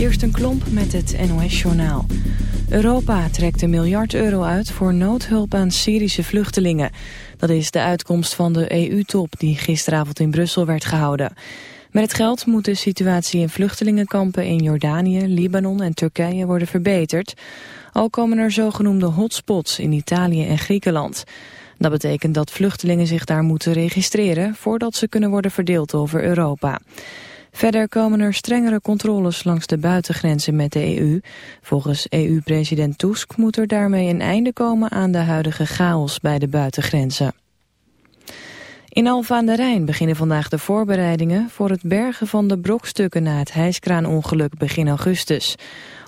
een Klomp met het NOS-journaal. Europa trekt een miljard euro uit voor noodhulp aan Syrische vluchtelingen. Dat is de uitkomst van de EU-top die gisteravond in Brussel werd gehouden. Met het geld moet de situatie in vluchtelingenkampen in Jordanië, Libanon en Turkije worden verbeterd. Ook komen er zogenoemde hotspots in Italië en Griekenland. Dat betekent dat vluchtelingen zich daar moeten registreren voordat ze kunnen worden verdeeld over Europa. Verder komen er strengere controles langs de buitengrenzen met de EU. Volgens EU-president Tusk moet er daarmee een einde komen aan de huidige chaos bij de buitengrenzen. In Alfa aan de Rijn beginnen vandaag de voorbereidingen voor het bergen van de brokstukken na het hijskraanongeluk begin augustus.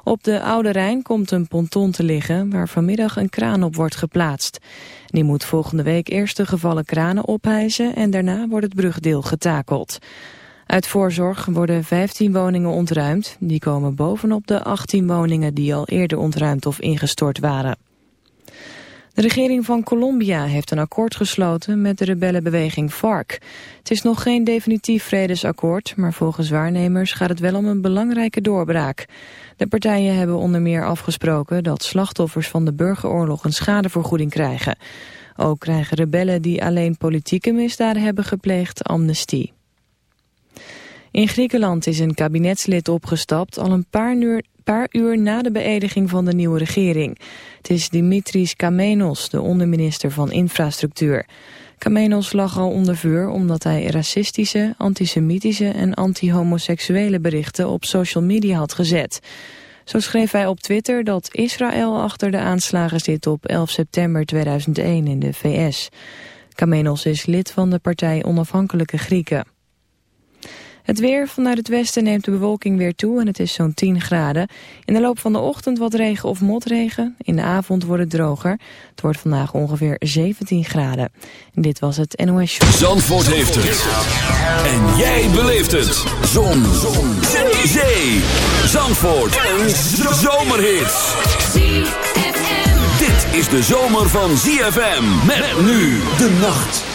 Op de Oude Rijn komt een ponton te liggen waar vanmiddag een kraan op wordt geplaatst. Die moet volgende week eerst de gevallen kranen ophijzen en daarna wordt het brugdeel getakeld. Uit voorzorg worden 15 woningen ontruimd. Die komen bovenop de 18 woningen die al eerder ontruimd of ingestort waren. De regering van Colombia heeft een akkoord gesloten met de rebellenbeweging FARC. Het is nog geen definitief vredesakkoord, maar volgens waarnemers gaat het wel om een belangrijke doorbraak. De partijen hebben onder meer afgesproken dat slachtoffers van de burgeroorlog een schadevergoeding krijgen. Ook krijgen rebellen die alleen politieke misdaden hebben gepleegd amnestie. In Griekenland is een kabinetslid opgestapt al een paar uur, na de beëdiging van de nieuwe regering. Het is Dimitris Kamenos, de onderminister van Infrastructuur. Kamenos lag al onder vuur omdat hij racistische, antisemitische en anti-homoseksuele berichten op social media had gezet. Zo schreef hij op Twitter dat Israël achter de aanslagen zit op 11 september 2001 in de VS. Kamenos is lid van de partij Onafhankelijke Grieken. Het weer vanuit het westen neemt de bewolking weer toe en het is zo'n 10 graden. In de loop van de ochtend wat regen of motregen. In de avond wordt het droger. Het wordt vandaag ongeveer 17 graden. En dit was het NOS Show. Zandvoort heeft het. En jij beleeft het. Zon. Zon. Zee. Zee. Zandvoort. Een zomerhit. Dit is de zomer van ZFM. Met nu de nacht.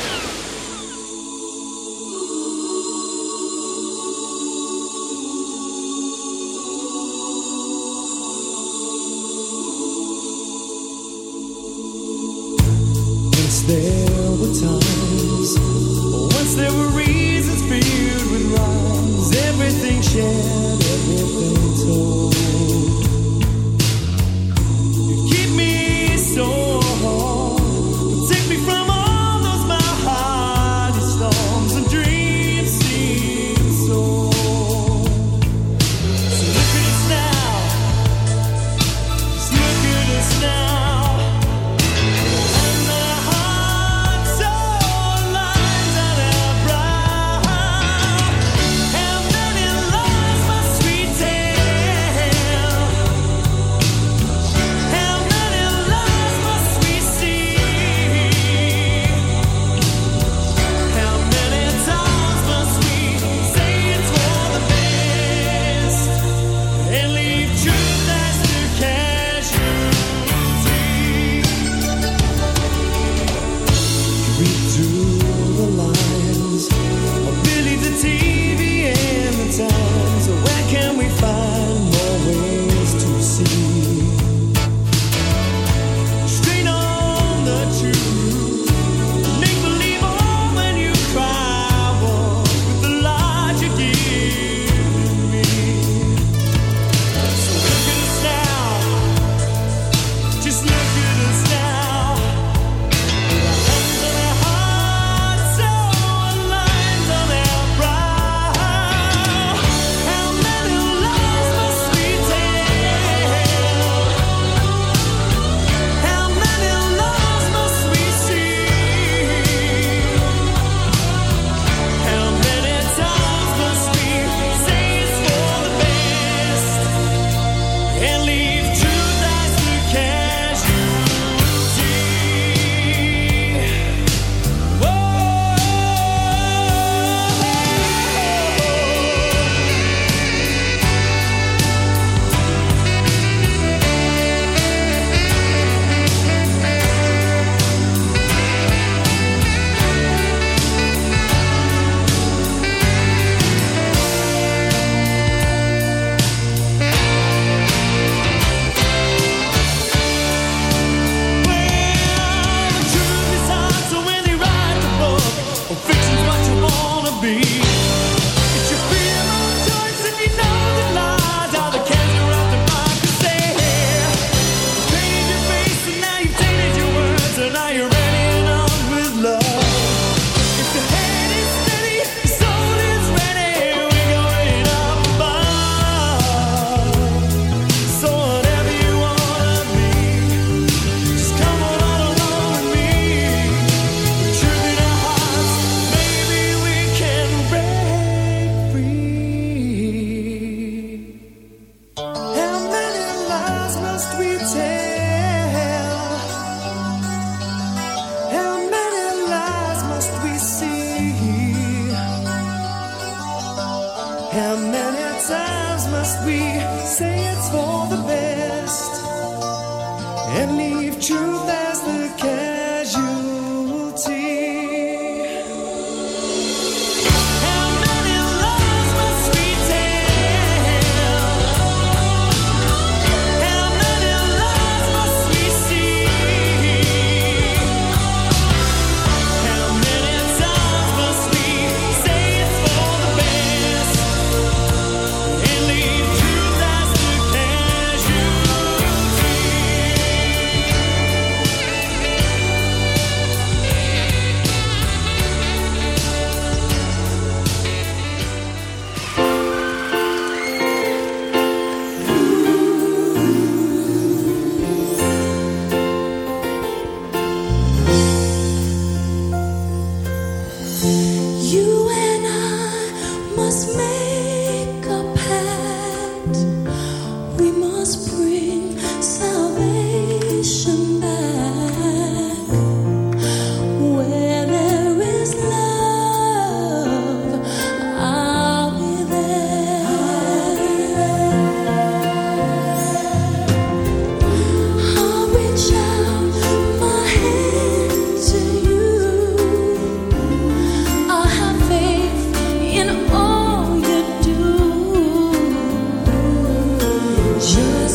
就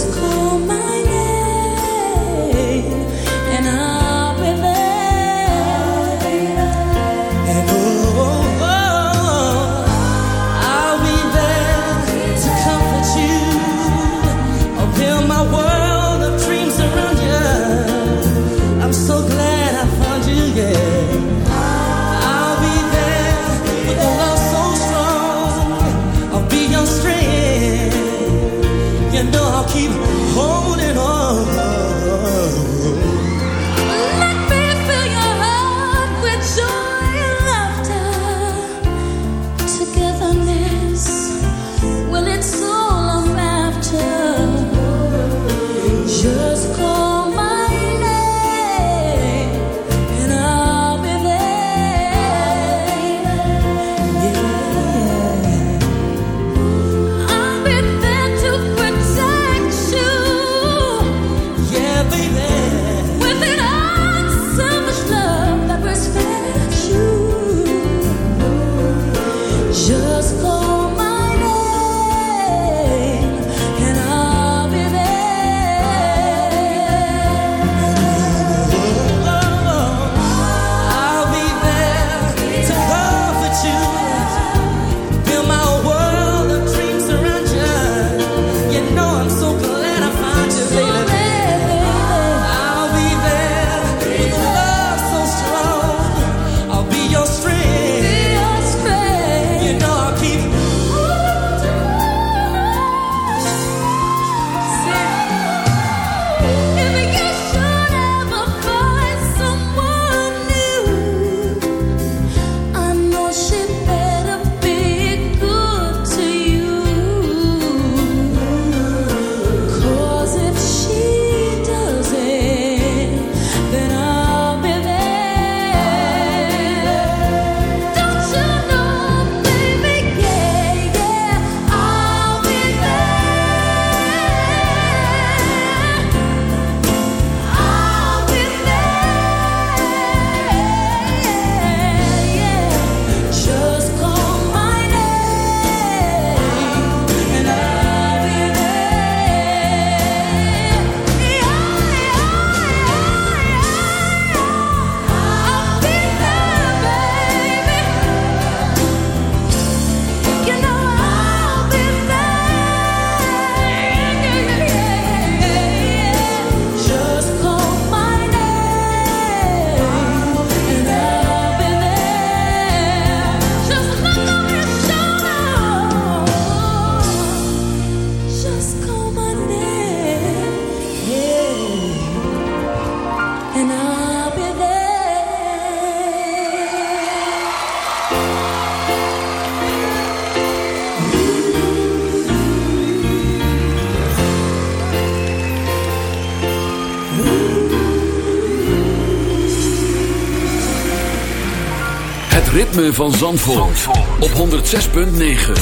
van Zandvoort, op 106.9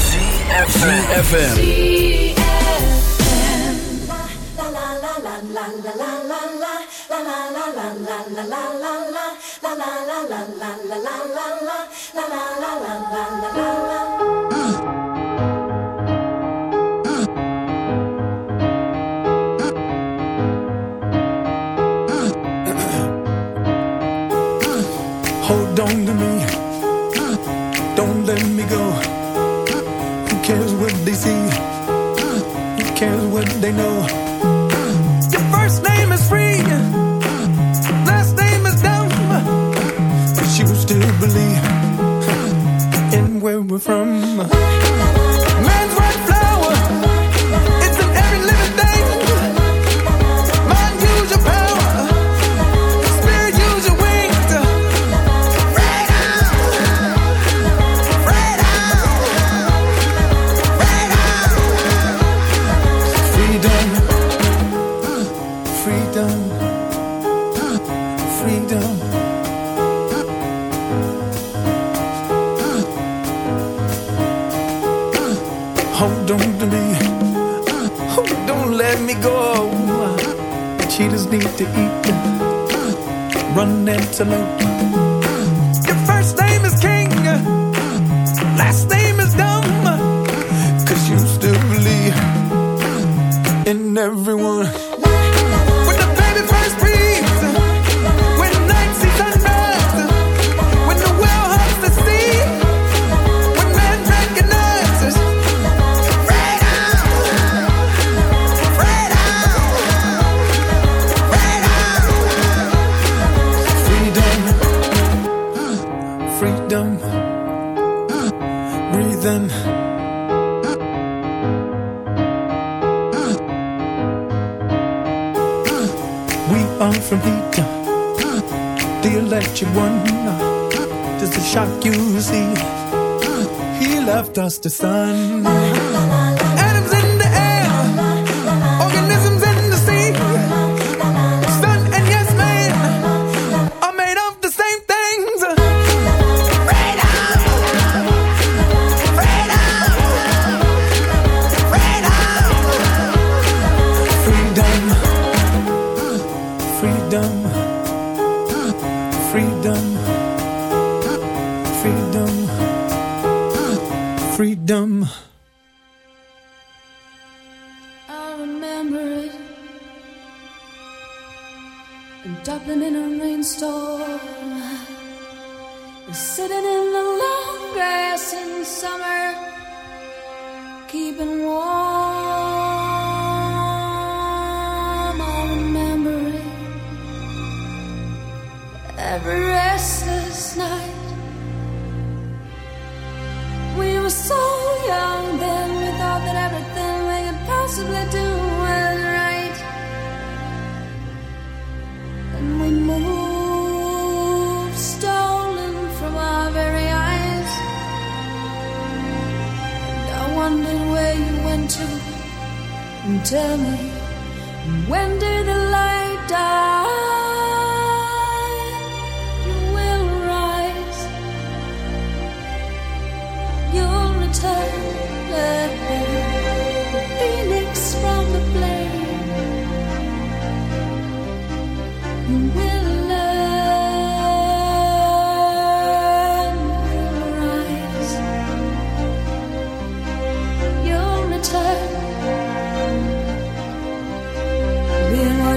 CFFM Hold on to me. go? Who cares what they see? Who cares what they know? one. Just a shock you see. He left us the sun.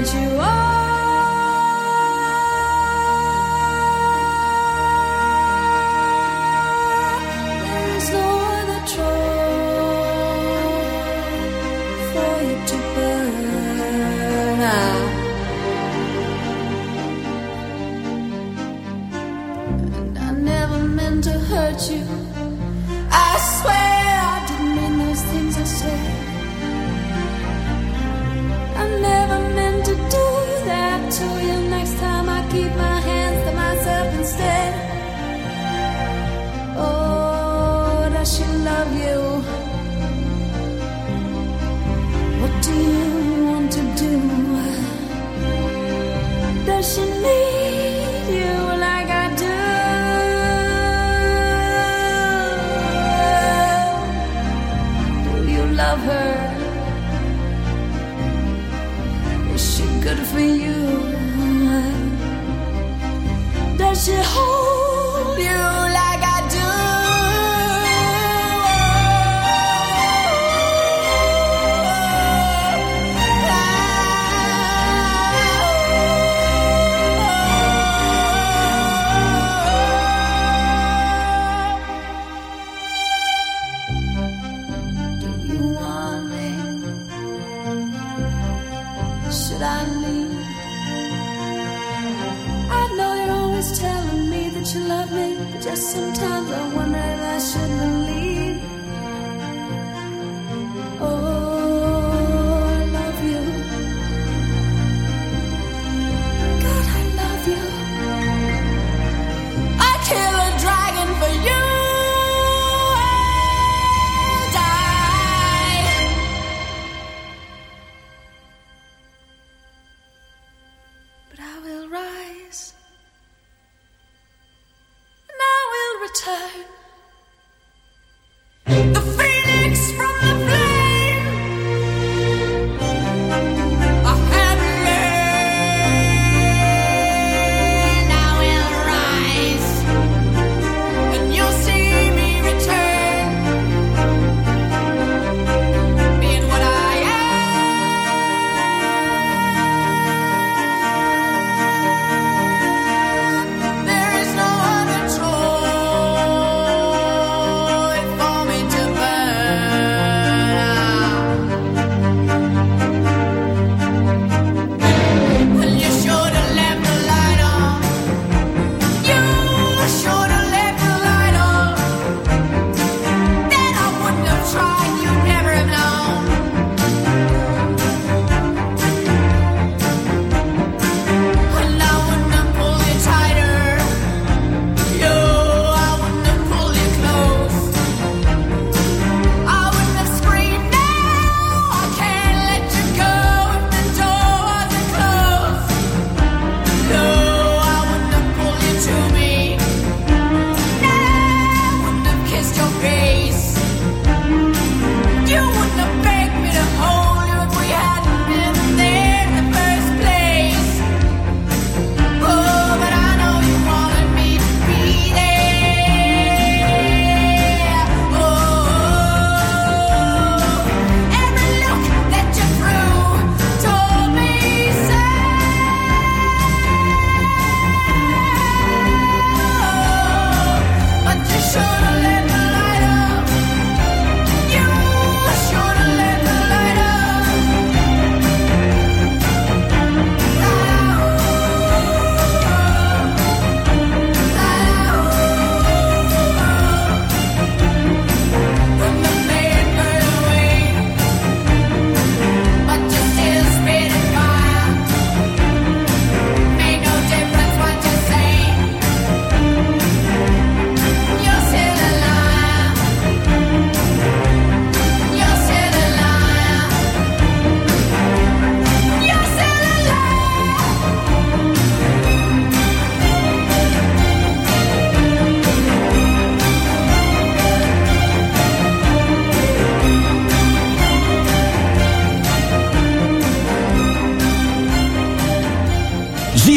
want you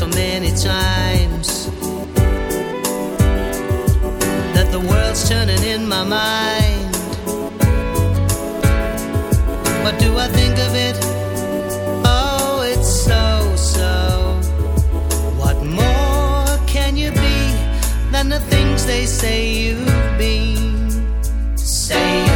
so many times that the world's turning in my mind. What do I think of it? Oh, it's so, so. What more can you be than the things they say you've been? saying?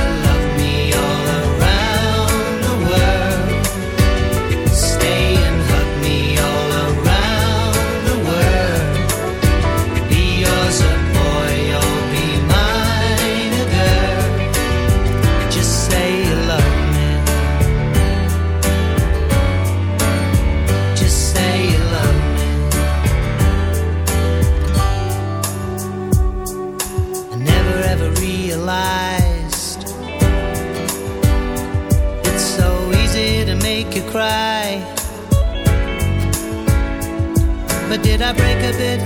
A bit?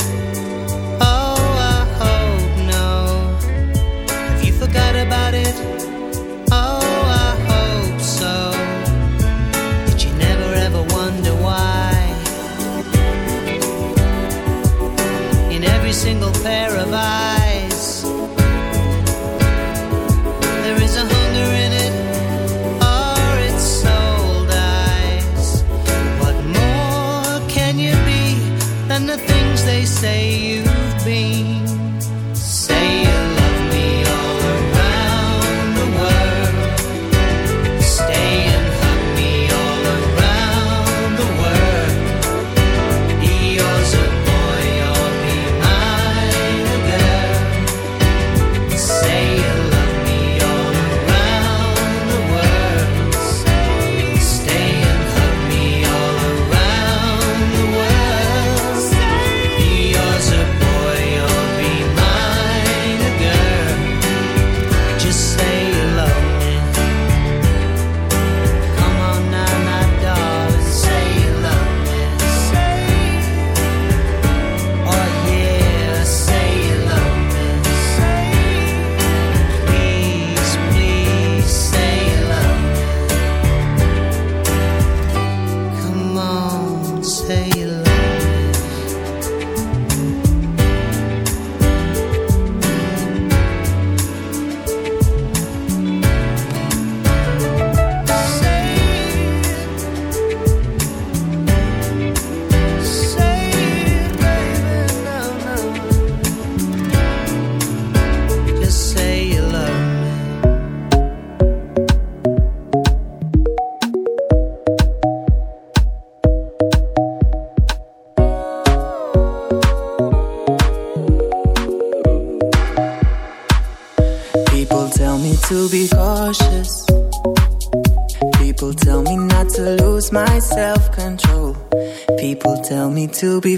To be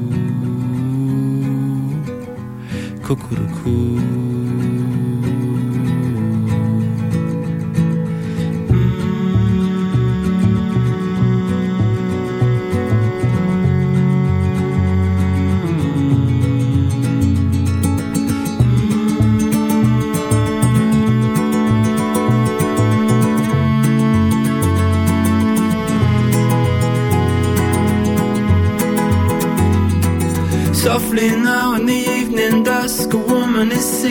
cuckoo-coo.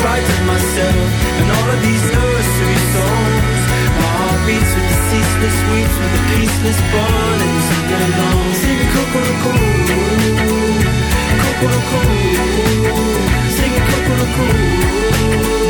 Spite myself and all of these nursery songs, my heart beats with the ceaseless weeps with the peaceless burning to belong. Sing cuckoo-coo, cuckoo-coo, sing cuckoo-coo. Sing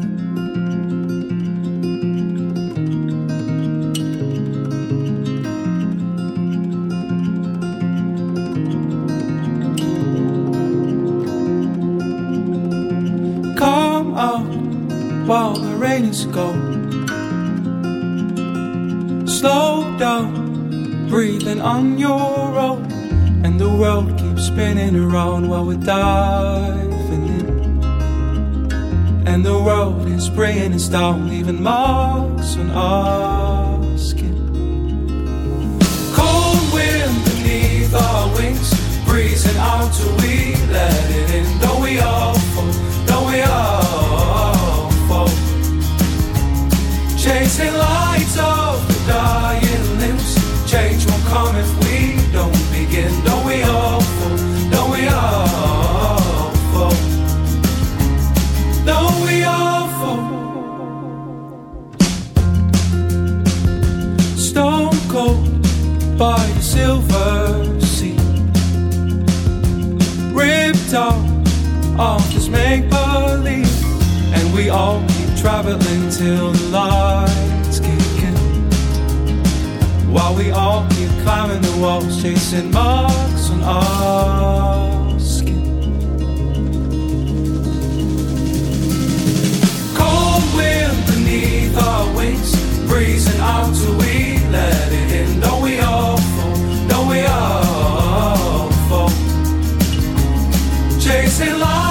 Spinning around while we're diving in. And the road is bringing us down, leaving marks on our skin. Cold wind beneath our wings, breezing out till we let it in. Don't we all fall? Don't we all fall? Chasing lights of the dying we all keep traveling till the lights kick in. While we all keep climbing the walls, chasing marks on our skin. Cold wind beneath our wings, breezing out till we let it in. Don't we all fall? Don't we all fall? Chasing lights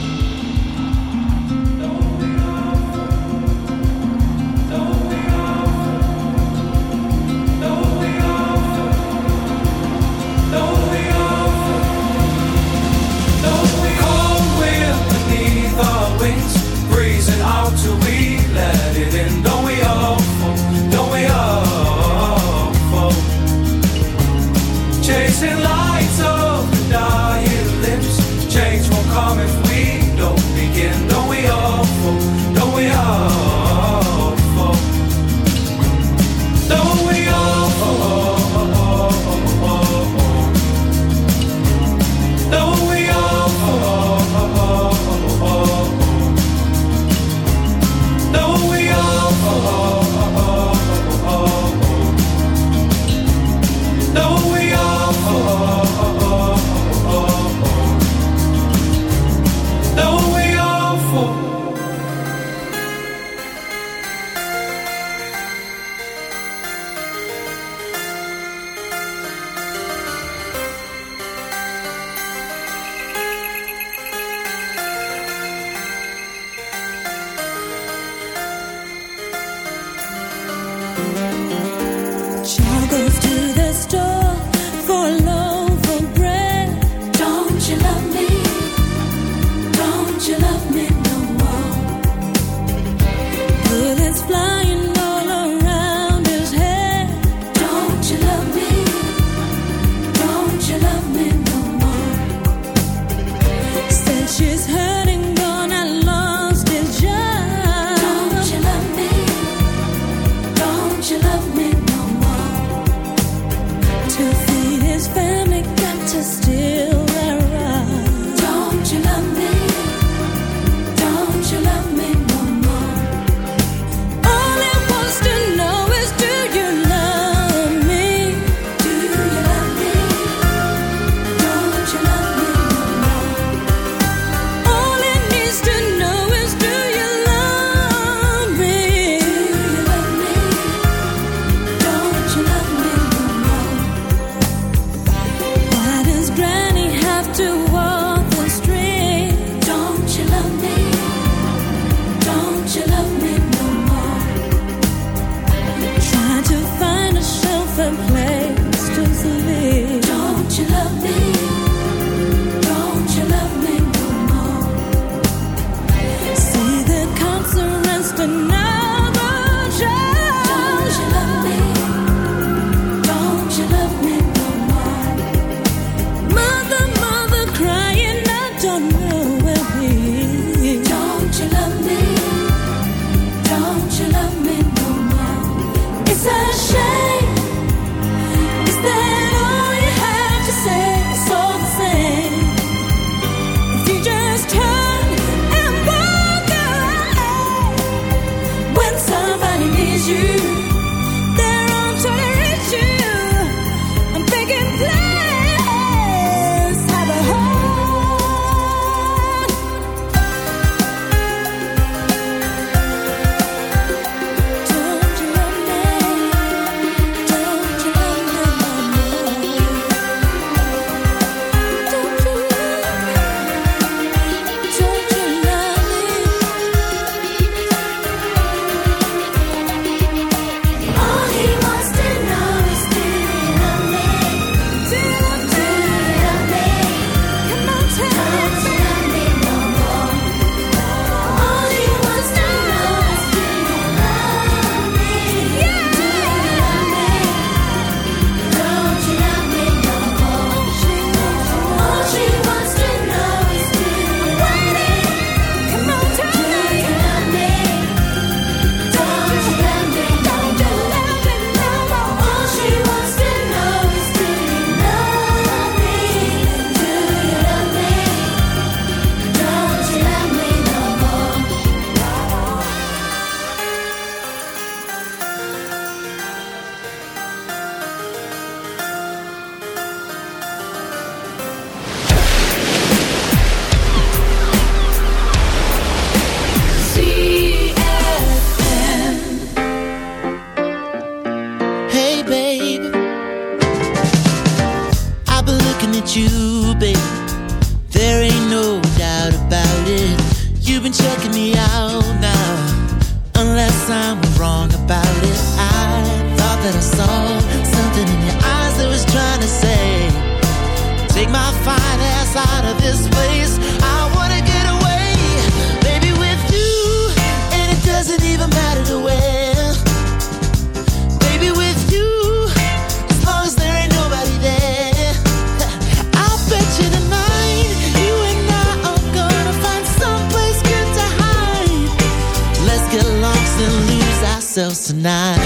ourselves tonight.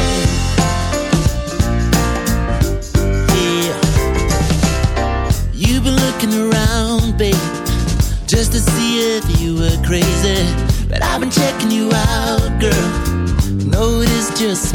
Yeah. You've been looking around, babe, just to see if you were crazy. But I've been checking you out, girl. No, it is just